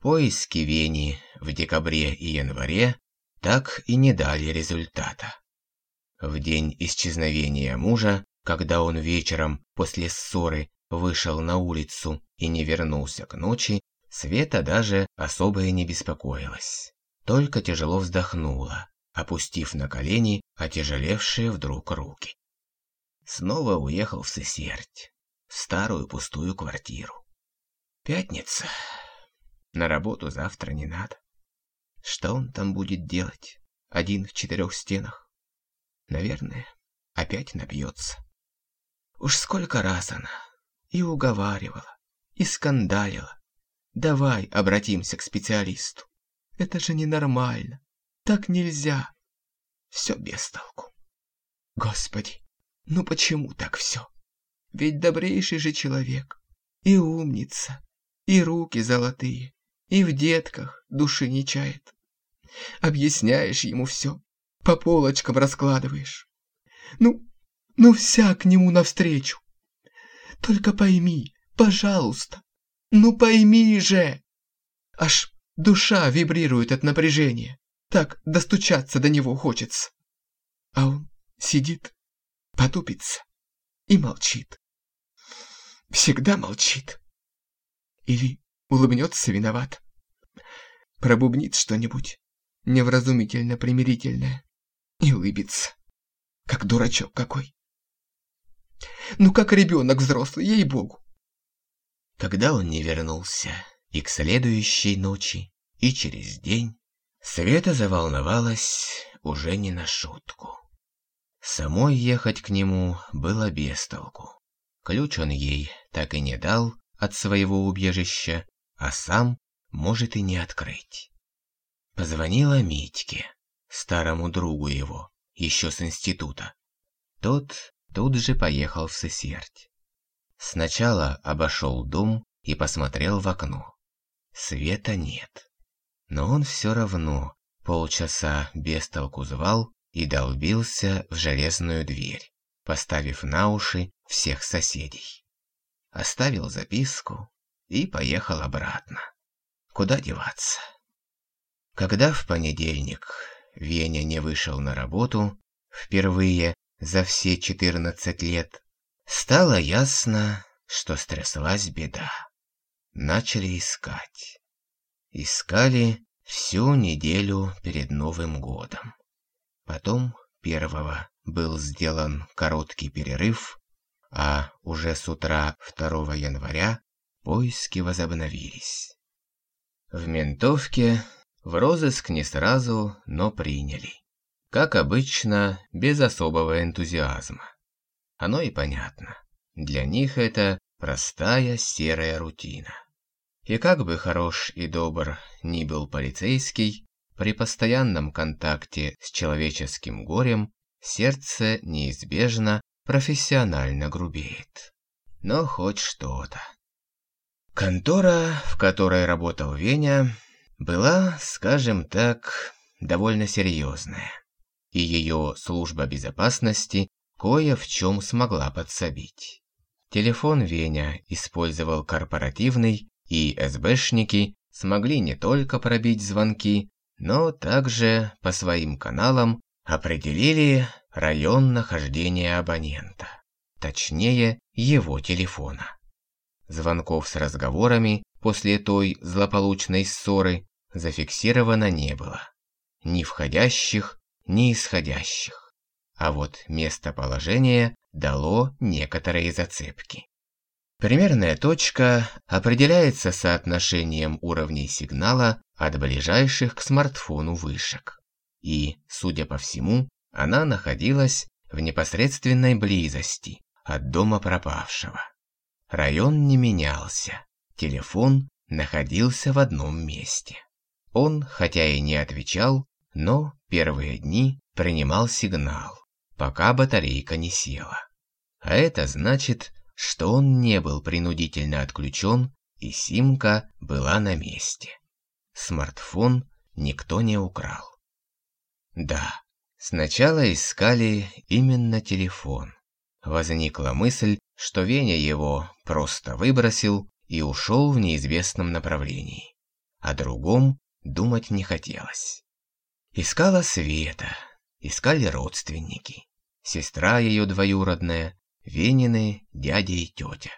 Поиски Вени в декабре и январе так и не дали результата. В день исчезновения мужа, когда он вечером после ссоры вышел на улицу и не вернулся к ночи, Света даже особо и не беспокоилась. Только тяжело вздохнула, опустив на колени отяжелевшие вдруг руки. Снова уехал в Сесерть, в старую пустую квартиру. Пятница. На работу завтра не надо. Что он там будет делать? Один в четырех стенах? Наверное, опять напьется. Уж сколько раз она и уговаривала, и скандалила. Давай обратимся к специалисту. Это же ненормально. Так нельзя. Все без толку. Господи, ну почему так все? Ведь добрейший же человек. И умница, и руки золотые, и в детках души не чает. Объясняешь ему все, по полочкам раскладываешь. Ну, ну вся к нему навстречу. Только пойми, пожалуйста, ну пойми же. Аж душа вибрирует от напряжения. Так достучаться до него хочется. А он сидит, потупится и молчит. Всегда молчит. Или улыбнется виноват. Пробубнит что-нибудь невразумительно-примирительное и улыбится, как дурачок какой. Ну как ребенок взрослый, ей-богу. Когда он не вернулся, и к следующей ночи, и через день, Света заволновалась уже не на шутку. Самой ехать к нему было без толку. Ключ он ей так и не дал от своего убежища, а сам может и не открыть. Позвонила Митьке, старому другу его, еще с института. Тот тут же поехал в Сесерть. Сначала обошел дом и посмотрел в окно. Света нет. Но он все равно полчаса без толку звал и долбился в железную дверь, поставив на уши всех соседей. Оставил записку и поехал обратно. Куда деваться? Когда в понедельник Веня не вышел на работу, впервые за все 14 лет, стало ясно, что стряслась беда. Начали искать. Искали всю неделю перед Новым годом. Потом первого был сделан короткий перерыв, а уже с утра 2 января поиски возобновились. В ментовке в розыск не сразу, но приняли. Как обычно, без особого энтузиазма. Оно и понятно. Для них это простая серая рутина. И как бы хорош и добр ни был полицейский, при постоянном контакте с человеческим горем сердце неизбежно профессионально грубеет. Но хоть что-то. Контора, в которой работал Веня, была, скажем так, довольно серьезная. И ее служба безопасности кое в чем смогла подсобить. Телефон Веня использовал корпоративный, и СБшники смогли не только пробить звонки, но также по своим каналам определили район нахождения абонента, точнее его телефона. Звонков с разговорами после той злополучной ссоры зафиксировано не было. Ни входящих, ни исходящих. А вот местоположение дало некоторые зацепки. Примерная точка определяется соотношением уровней сигнала от ближайших к смартфону вышек. И, судя по всему, она находилась в непосредственной близости от дома пропавшего. Район не менялся, телефон находился в одном месте. Он, хотя и не отвечал, но первые дни принимал сигнал, пока батарейка не села. А это значит, что он не был принудительно отключен, и симка была на месте. Смартфон никто не украл. Да, сначала искали именно телефон. Возникла мысль, что Веня его просто выбросил и ушел в неизвестном направлении. О другом думать не хотелось. Искала Света, искали родственники. Сестра ее двоюродная, Венины, дядя и тетя.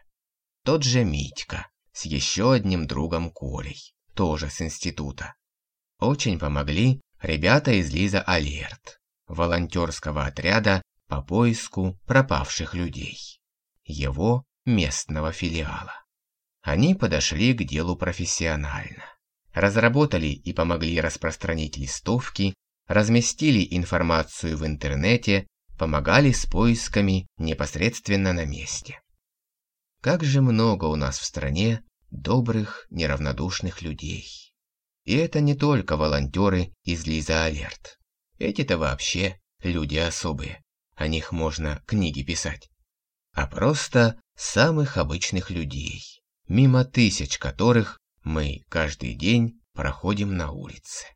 Тот же Митька с еще одним другом Колей, тоже с института. Очень помогли ребята из Лиза Алерт, волонтерского отряда по поиску пропавших людей, его местного филиала. Они подошли к делу профессионально. Разработали и помогли распространить листовки, разместили информацию в интернете, помогали с поисками непосредственно на месте. Как же много у нас в стране добрых, неравнодушных людей. И это не только волонтеры из Лиза Алерт. Эти-то вообще люди особые. О них можно книги писать. А просто самых обычных людей, мимо тысяч которых мы каждый день проходим на улице.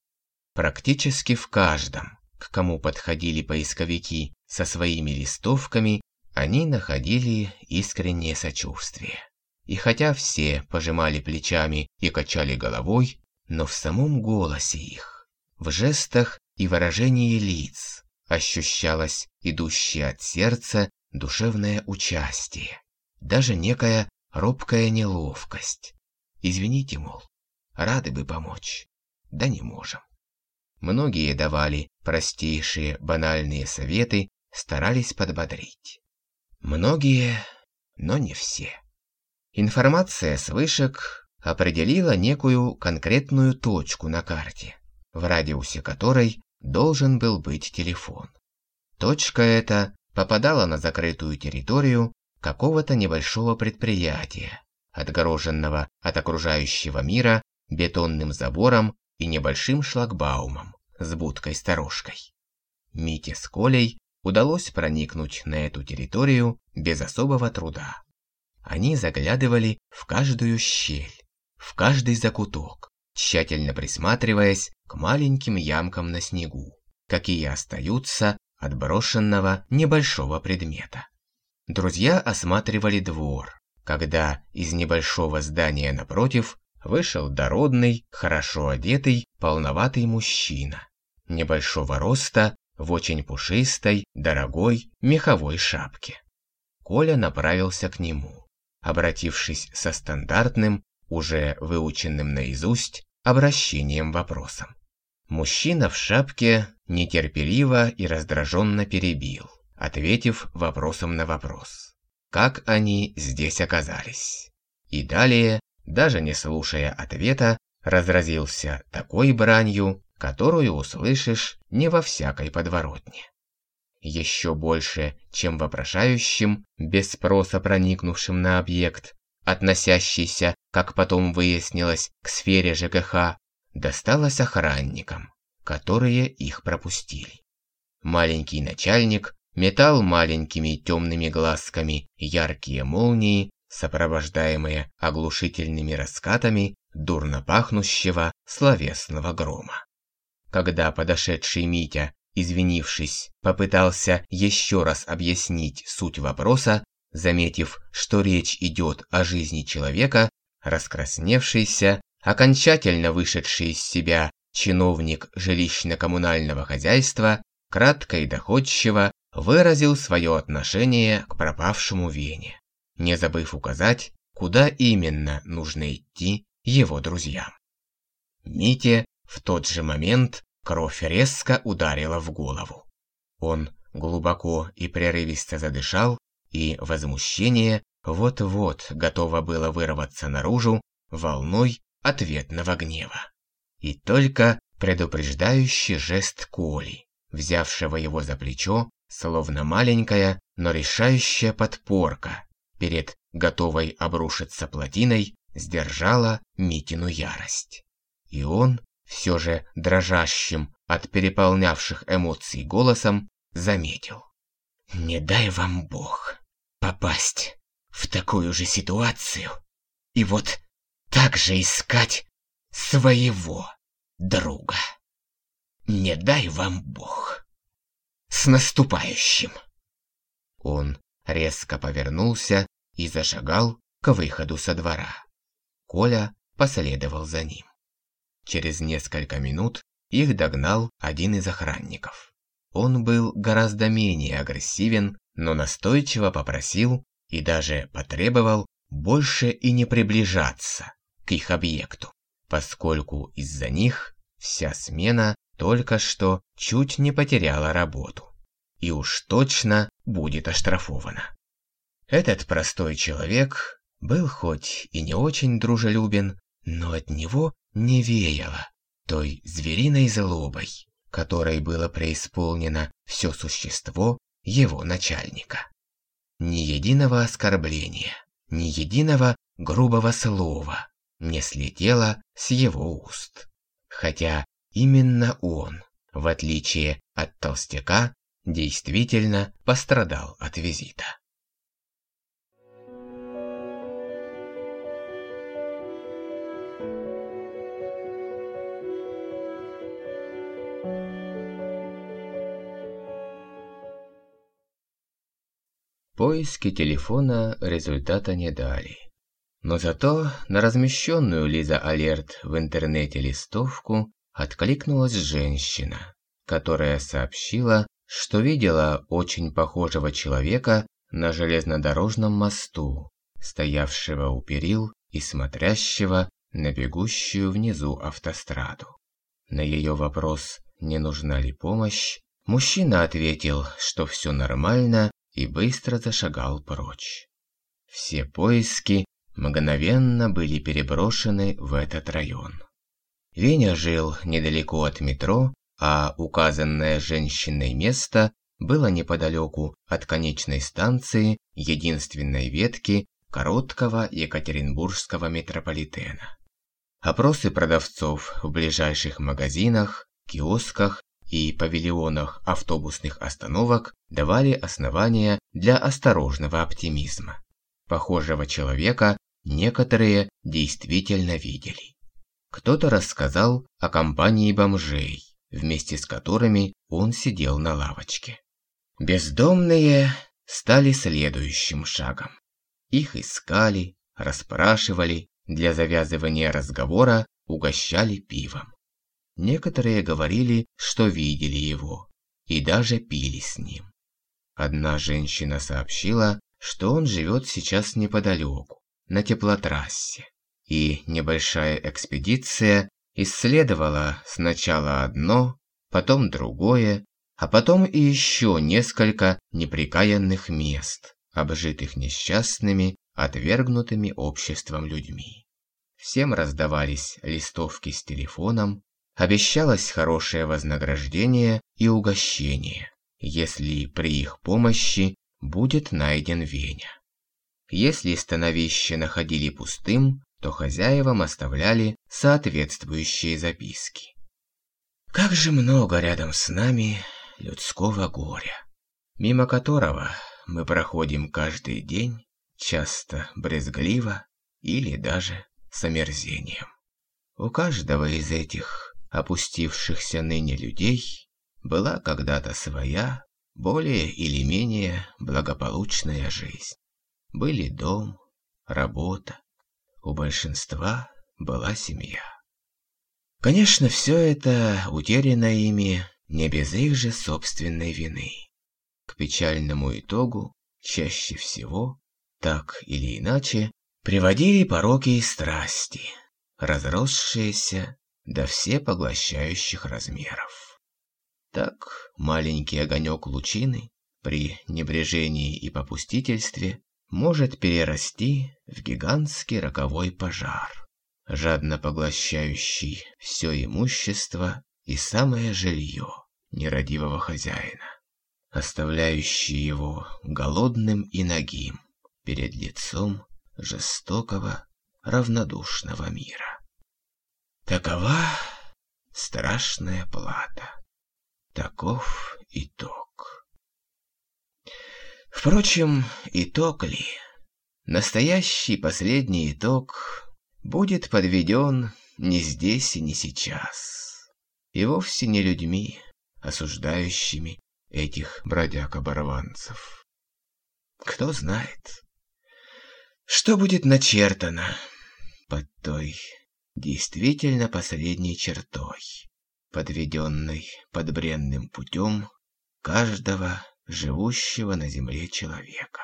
Практически в каждом, к кому подходили поисковики со своими листовками, они находили искреннее сочувствие. И хотя все пожимали плечами и качали головой, но в самом голосе их, в жестах и выражении лиц ощущалось идущее от сердца душевное участие, даже некая робкая неловкость. Извините, мол, рады бы помочь, да не можем. Многие давали простейшие банальные советы, старались подбодрить. Многие, но не все. Информация с вышек определила некую конкретную точку на карте, в радиусе которой должен был быть телефон. Точка эта попадала на закрытую территорию какого-то небольшого предприятия, отгороженного от окружающего мира бетонным забором и небольшим шлагбаумом с будкой-сторожкой. Мите с Колей удалось проникнуть на эту территорию без особого труда. Они заглядывали в каждую щель, в каждый закуток, тщательно присматриваясь к маленьким ямкам на снегу, какие остаются от брошенного небольшого предмета. Друзья осматривали двор, когда из небольшого здания напротив вышел дородный, хорошо одетый, полноватый мужчина, небольшого роста, в очень пушистой, дорогой меховой шапке. Коля направился к нему, обратившись со стандартным, уже выученным наизусть, обращением-вопросом. Мужчина в шапке нетерпеливо и раздраженно перебил, ответив вопросом на вопрос. Как они здесь оказались? И далее, даже не слушая ответа, разразился такой бранью, которую услышишь не во всякой подворотне. Еще больше, чем вопрошающим, без спроса проникнувшим на объект, относящийся, как потом выяснилось, к сфере ЖКХ, досталось охранникам, которые их пропустили. Маленький начальник метал маленькими темными глазками яркие молнии, сопровождаемые оглушительными раскатами дурно пахнущего словесного грома. Когда подошедший Митя, извинившись, попытался еще раз объяснить суть вопроса, заметив, что речь идет о жизни человека, раскрасневшийся, окончательно вышедший из себя чиновник жилищно-коммунального хозяйства, кратко и доходчиво выразил свое отношение к пропавшему Вене, не забыв указать, куда именно нужно идти его друзьям. Мите в тот же момент кровь резко ударила в голову. Он глубоко и прерывисто задышал, и возмущение вот-вот готово было вырваться наружу волной ответного гнева. И только предупреждающий жест Коли, взявшего его за плечо, словно маленькая, но решающая подпорка перед готовой обрушиться плотиной, сдержала Митину ярость. И он, все же дрожащим от переполнявших эмоций голосом, заметил. «Не дай вам Бог попасть в такую же ситуацию и вот так же искать своего друга. Не дай вам Бог. С наступающим!» Он резко повернулся и зашагал к выходу со двора. Коля последовал за ним. Через несколько минут их догнал один из охранников. Он был гораздо менее агрессивен, но настойчиво попросил и даже потребовал больше и не приближаться к их объекту, поскольку из-за них вся смена только что чуть не потеряла работу и уж точно будет оштрафована. Этот простой человек был хоть и не очень дружелюбен, но от него не веяло той звериной злобой, которой было преисполнено все существо его начальника. Ни единого оскорбления, ни единого грубого слова не слетело с его уст. Хотя именно он, в отличие от толстяка, действительно пострадал от визита. Поиски телефона результата не дали. Но зато на размещенную Лиза Алерт в интернете листовку откликнулась женщина, которая сообщила, что видела очень похожего человека на железнодорожном мосту, стоявшего у перил и смотрящего на бегущую внизу автостраду. На ее вопрос, не нужна ли помощь, мужчина ответил, что все нормально и быстро зашагал прочь. Все поиски мгновенно были переброшены в этот район. Веня жил недалеко от метро, а указанное женщиной место было неподалеку от конечной станции единственной ветки короткого Екатеринбургского метрополитена. Опросы продавцов в ближайших магазинах, киосках и павильонах автобусных остановок давали основания для осторожного оптимизма. Похожего человека некоторые действительно видели. Кто-то рассказал о компании бомжей, вместе с которыми он сидел на лавочке. Бездомные стали следующим шагом. Их искали, расспрашивали, для завязывания разговора угощали пивом. Некоторые говорили, что видели его, и даже пили с ним. Одна женщина сообщила, что он живет сейчас неподалеку, на теплотрассе, и небольшая экспедиция исследовала сначала одно, потом другое, а потом и еще несколько неприкаянных мест, обжитых несчастными, отвергнутыми обществом людьми. Всем раздавались листовки с телефоном, Обещалось хорошее вознаграждение и угощение, если при их помощи будет найден Веня. Если становище находили пустым, то хозяевам оставляли соответствующие записки. Как же много рядом с нами людского горя, мимо которого мы проходим каждый день, часто брезгливо или даже с омерзением. У каждого из этих опустившихся ныне людей была когда-то своя, более или менее благополучная жизнь. Были дом, работа, у большинства была семья. Конечно, все это утеряно ими не без их же собственной вины. К печальному итогу чаще всего, так или иначе, приводили пороки и страсти, разросшиеся до всепоглощающих размеров. Так маленький огонек лучины при небрежении и попустительстве может перерасти в гигантский роковой пожар, жадно поглощающий все имущество и самое жилье нерадивого хозяина, оставляющий его голодным и нагим перед лицом жестокого, равнодушного мира. Такова страшная плата. Таков итог. Впрочем, итог ли? Настоящий последний итог будет подведен не здесь и не сейчас. И вовсе не людьми, осуждающими этих бродяг-оборванцев. Кто знает, что будет начертано под той действительно последней чертой, подведенной под бренным путем каждого живущего на земле человека.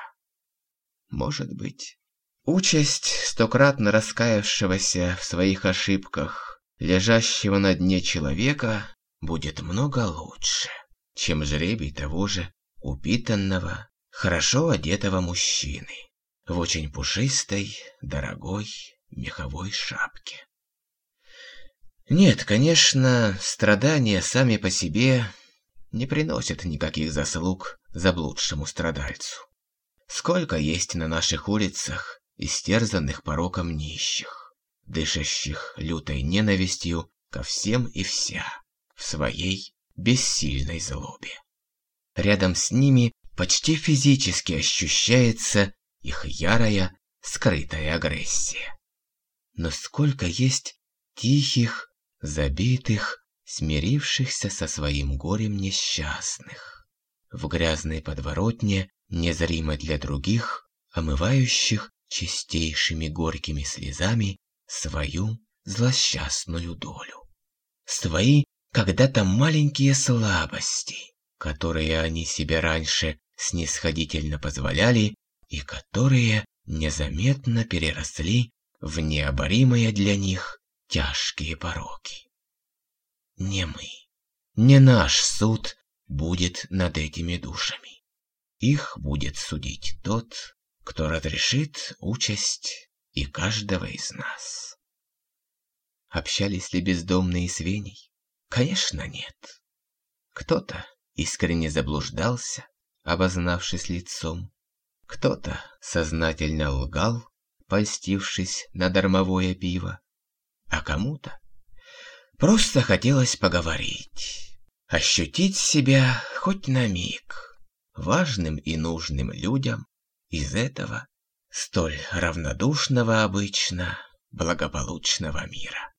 Может быть, участь стократно раскаявшегося в своих ошибках, лежащего на дне человека, будет много лучше, чем жребий того же упитанного, хорошо одетого мужчины в очень пушистой, дорогой меховой шапке. Нет, конечно, страдания сами по себе не приносят никаких заслуг заблудшему страдальцу. Сколько есть на наших улицах истерзанных пороком нищих, дышащих лютой ненавистью ко всем и вся в своей бессильной злобе. Рядом с ними почти физически ощущается их ярая, скрытая агрессия. Но сколько есть тихих, забитых, смирившихся со своим горем несчастных. В грязной подворотне, незримо для других, омывающих чистейшими горькими слезами свою злосчастную долю. Свои когда-то маленькие слабости, которые они себе раньше снисходительно позволяли и которые незаметно переросли в необоримые для них тяжкие пороки. Не мы, не наш суд будет над этими душами. Их будет судить тот, кто разрешит участь и каждого из нас. Общались ли бездомные с Веней? Конечно, нет. Кто-то искренне заблуждался, обознавшись лицом. Кто-то сознательно лгал, польстившись на дармовое пиво. А кому-то просто хотелось поговорить, ощутить себя хоть на миг важным и нужным людям из этого столь равнодушного обычно благополучного мира.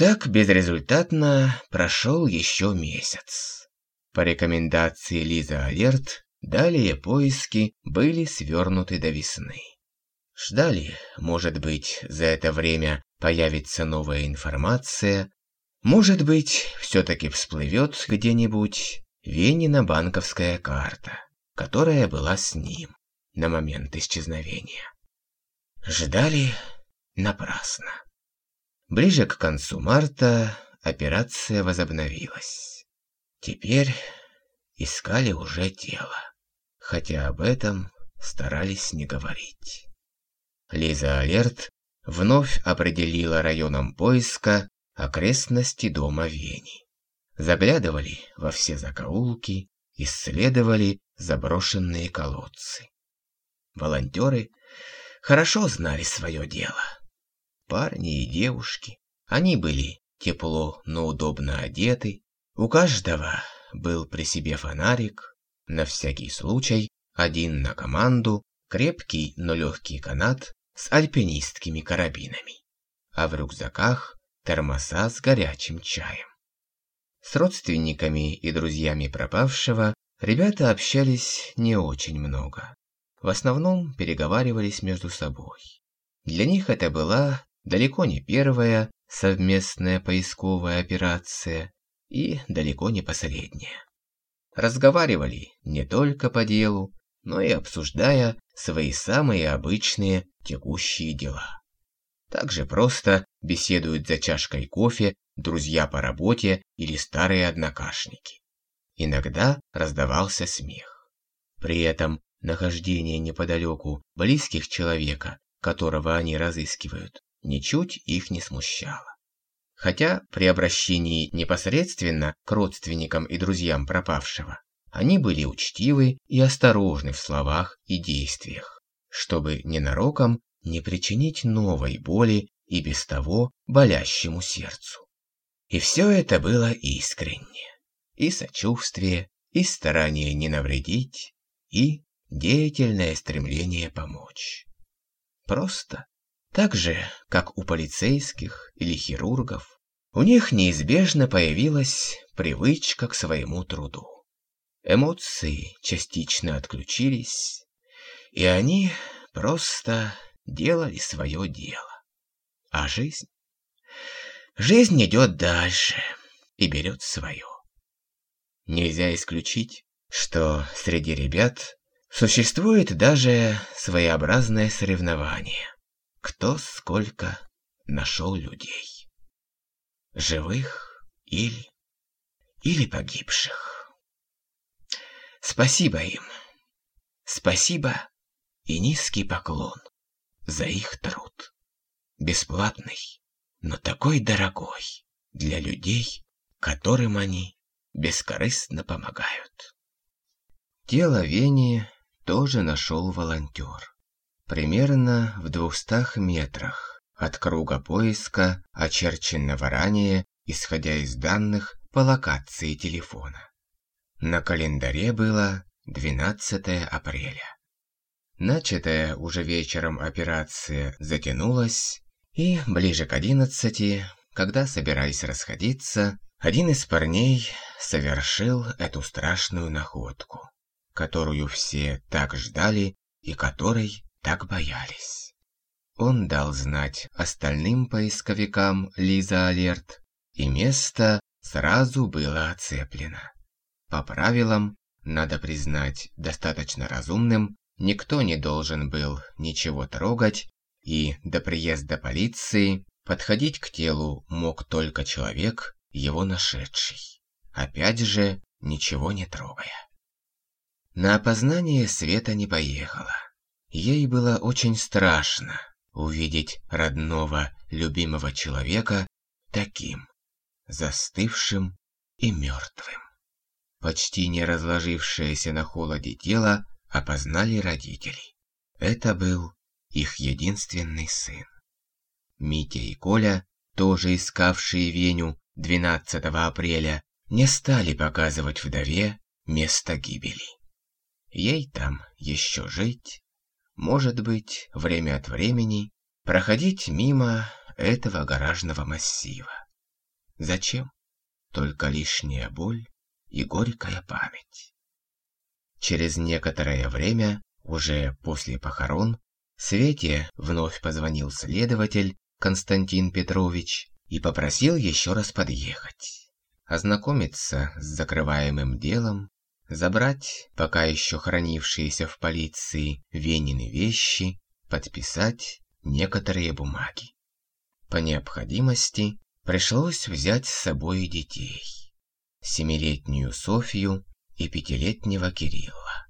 Так безрезультатно прошел еще месяц. По рекомендации Лизы Алерт, далее поиски были свернуты до весны. Ждали, может быть, за это время появится новая информация, может быть, все-таки всплывет где-нибудь Венина банковская карта, которая была с ним на момент исчезновения. Ждали напрасно. Ближе к концу марта операция возобновилась. Теперь искали уже тело, хотя об этом старались не говорить. Лиза Алерт вновь определила районом поиска окрестности дома Вени. Заглядывали во все закоулки, исследовали заброшенные колодцы. Волонтеры хорошо знали свое дело парни и девушки. Они были тепло, но удобно одеты. У каждого был при себе фонарик. На всякий случай один на команду, крепкий, но легкий канат с альпинистскими карабинами. А в рюкзаках термоса с горячим чаем. С родственниками и друзьями пропавшего ребята общались не очень много. В основном переговаривались между собой. Для них это была далеко не первая совместная поисковая операция и далеко не последняя. Разговаривали не только по делу, но и обсуждая свои самые обычные текущие дела. Также просто беседуют за чашкой кофе друзья по работе или старые однокашники. Иногда раздавался смех. При этом нахождение неподалеку близких человека, которого они разыскивают, ничуть их не смущало. Хотя при обращении непосредственно к родственникам и друзьям пропавшего, они были учтивы и осторожны в словах и действиях, чтобы ненароком не причинить новой боли и без того болящему сердцу. И все это было искренне. И сочувствие, и старание не навредить, и деятельное стремление помочь. Просто Так же, как у полицейских или хирургов, у них неизбежно появилась привычка к своему труду. Эмоции частично отключились, и они просто делали свое дело. А жизнь? Жизнь идет дальше и берет свое. Нельзя исключить, что среди ребят существует даже своеобразное соревнование. Кто сколько нашел людей. Живых или... или погибших. Спасибо им. Спасибо и низкий поклон за их труд. Бесплатный, но такой дорогой для людей, которым они бескорыстно помогают. Тело Вени тоже нашел волонтер. Примерно в двухстах метрах от круга поиска, очерченного ранее, исходя из данных по локации телефона. На календаре было 12 апреля. Начатая уже вечером операция затянулась, и ближе к одиннадцати, когда собирались расходиться, один из парней совершил эту страшную находку, которую все так ждали и которой так боялись. Он дал знать остальным поисковикам Лиза Алерт, и место сразу было оцеплено. По правилам, надо признать, достаточно разумным, никто не должен был ничего трогать, и до приезда полиции подходить к телу мог только человек, его нашедший. Опять же, ничего не трогая. На опознание Света не поехала. Ей было очень страшно увидеть родного, любимого человека таким, застывшим и мертвым. Почти не разложившееся на холоде тело опознали родители. Это был их единственный сын. Митя и Коля, тоже искавшие Веню 12 апреля, не стали показывать вдове место гибели. Ей там еще жить, может быть, время от времени проходить мимо этого гаражного массива. Зачем? Только лишняя боль и горькая память. Через некоторое время, уже после похорон, Свете вновь позвонил следователь Константин Петрович и попросил еще раз подъехать, ознакомиться с закрываемым делом, забрать пока еще хранившиеся в полиции Венины вещи, подписать некоторые бумаги. По необходимости пришлось взять с собой детей. Семилетнюю Софью и пятилетнего Кирилла.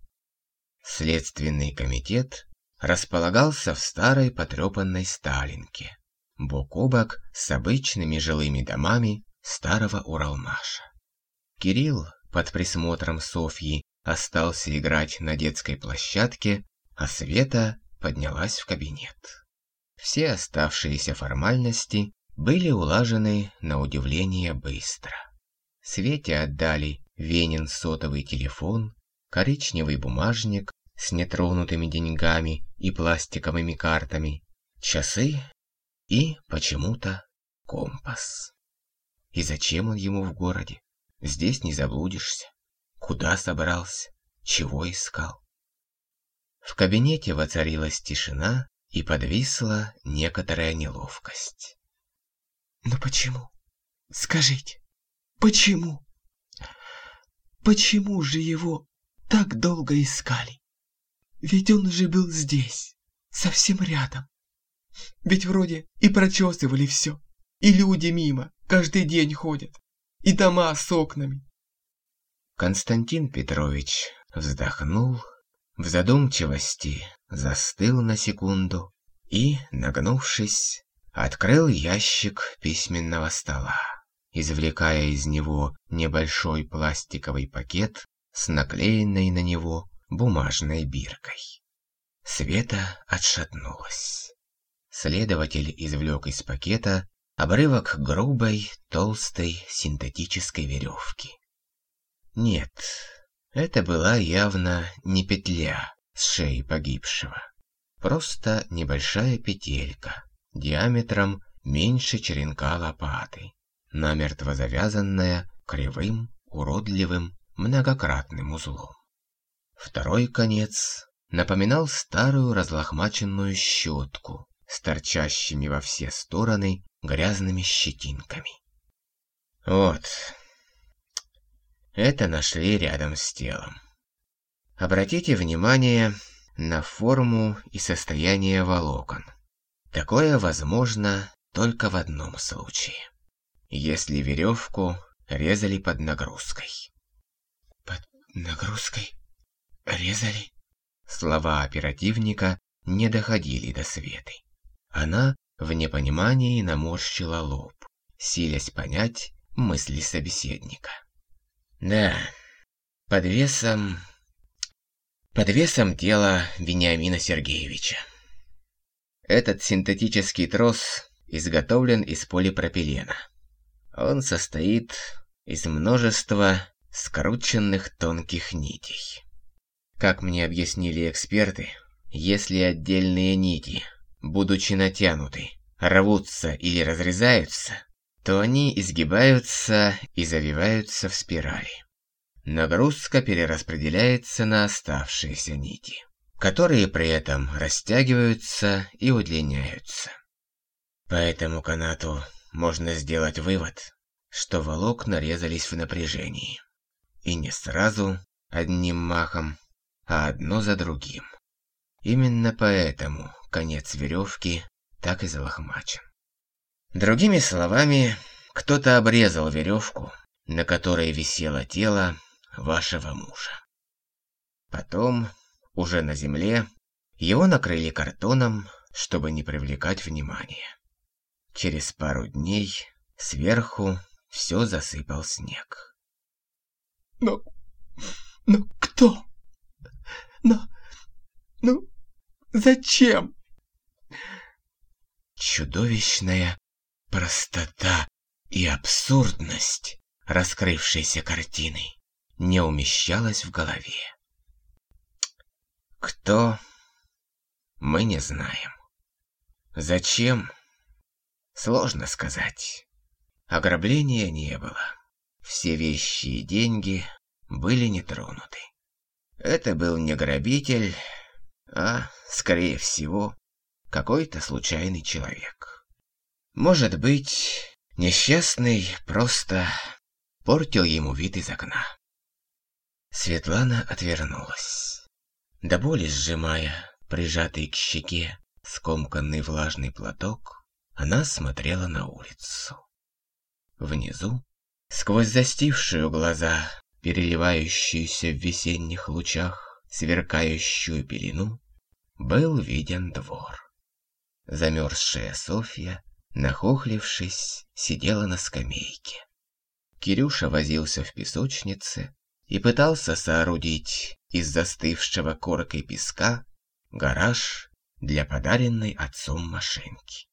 Следственный комитет располагался в старой потрепанной Сталинке, бок о бок с обычными жилыми домами старого Уралмаша. Кирилл под присмотром Софьи остался играть на детской площадке, а Света поднялась в кабинет. Все оставшиеся формальности были улажены на удивление быстро. Свете отдали Венин сотовый телефон, коричневый бумажник с нетронутыми деньгами и пластиковыми картами, часы и, почему-то, компас. И зачем он ему в городе? Здесь не заблудишься. Куда собрался? Чего искал? В кабинете воцарилась тишина и подвисла некоторая неловкость. «Но почему? Скажите, почему?» Почему же его так долго искали? Ведь он же был здесь, совсем рядом. Ведь вроде и прочесывали все, и люди мимо каждый день ходят, и дома с окнами. Константин Петрович вздохнул, в задумчивости застыл на секунду и, нагнувшись, открыл ящик письменного стола извлекая из него небольшой пластиковый пакет с наклеенной на него бумажной биркой. Света отшатнулась. Следователь извлек из пакета обрывок грубой, толстой синтетической веревки. Нет, это была явно не петля с шеи погибшего. Просто небольшая петелька, диаметром меньше черенка лопаты, намертво завязанная кривым, уродливым, многократным узлом. Второй конец напоминал старую разлохмаченную щетку с торчащими во все стороны грязными щетинками. Вот. Это нашли рядом с телом. Обратите внимание на форму и состояние волокон. Такое возможно только в одном случае. Если веревку резали под нагрузкой. Под нагрузкой? Резали? Слова оперативника не доходили до Светы. Она в непонимании наморщила лоб, силясь понять мысли собеседника. Да, под весом... Под весом тела Вениамина Сергеевича. Этот синтетический трос изготовлен из полипропилена. Он состоит из множества скрученных тонких нитей. Как мне объяснили эксперты, если отдельные нити, будучи натянуты, рвутся или разрезаются, то они изгибаются и завиваются в спирали. Нагрузка перераспределяется на оставшиеся нити, которые при этом растягиваются и удлиняются. По этому канату можно сделать вывод, что волокна резались в напряжении. И не сразу, одним махом, а одно за другим. Именно поэтому конец веревки так и залохмачен. Другими словами, кто-то обрезал веревку, на которой висело тело вашего мужа. Потом, уже на земле, его накрыли картоном, чтобы не привлекать внимания. Через пару дней сверху все засыпал снег. Но... но кто? Но... ну... зачем? Чудовищная простота и абсурдность раскрывшейся картины не умещалась в голове. Кто? Мы не знаем. Зачем? Сложно сказать. Ограбления не было. Все вещи и деньги были не тронуты. Это был не грабитель, а, скорее всего, какой-то случайный человек. Может быть, несчастный просто портил ему вид из окна. Светлана отвернулась. До боли сжимая прижатый к щеке скомканный влажный платок, она смотрела на улицу. Внизу, сквозь застившую глаза, переливающуюся в весенних лучах, сверкающую пелену, был виден двор. Замерзшая Софья, нахохлившись, сидела на скамейке. Кирюша возился в песочнице и пытался соорудить из застывшего коркой песка гараж для подаренной отцом машинки.